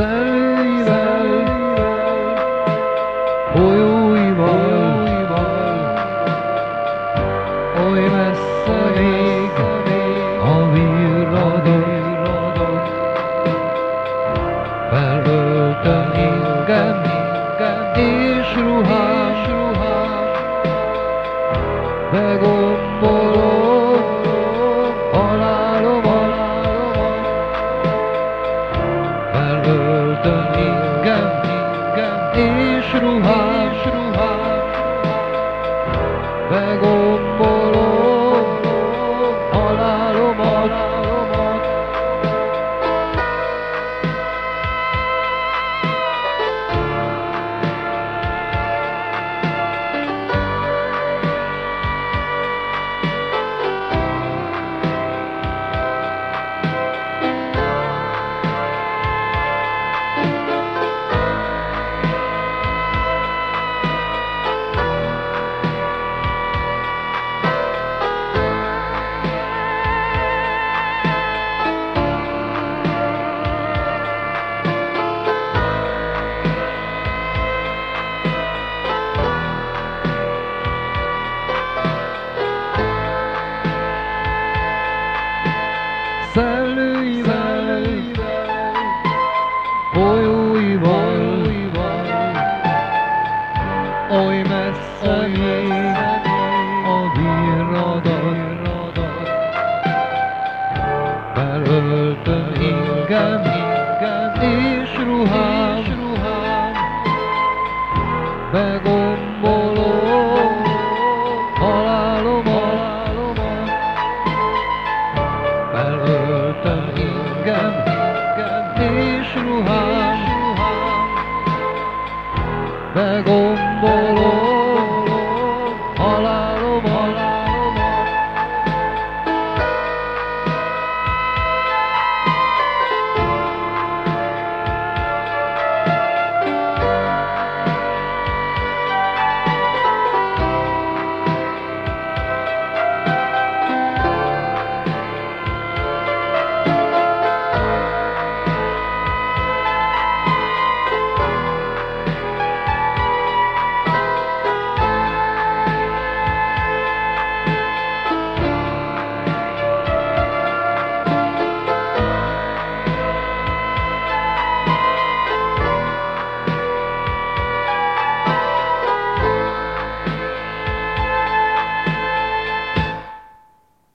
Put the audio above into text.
szemeivel, folyóival, oly messze még a virradon, felöltöm ingem, és ruhám. Oly messze még a virradat, belöltöm ingem, ingem és ruhám, begombolom halálomat, belöltöm ingem, ingem és ruhám, ruhám, begombolom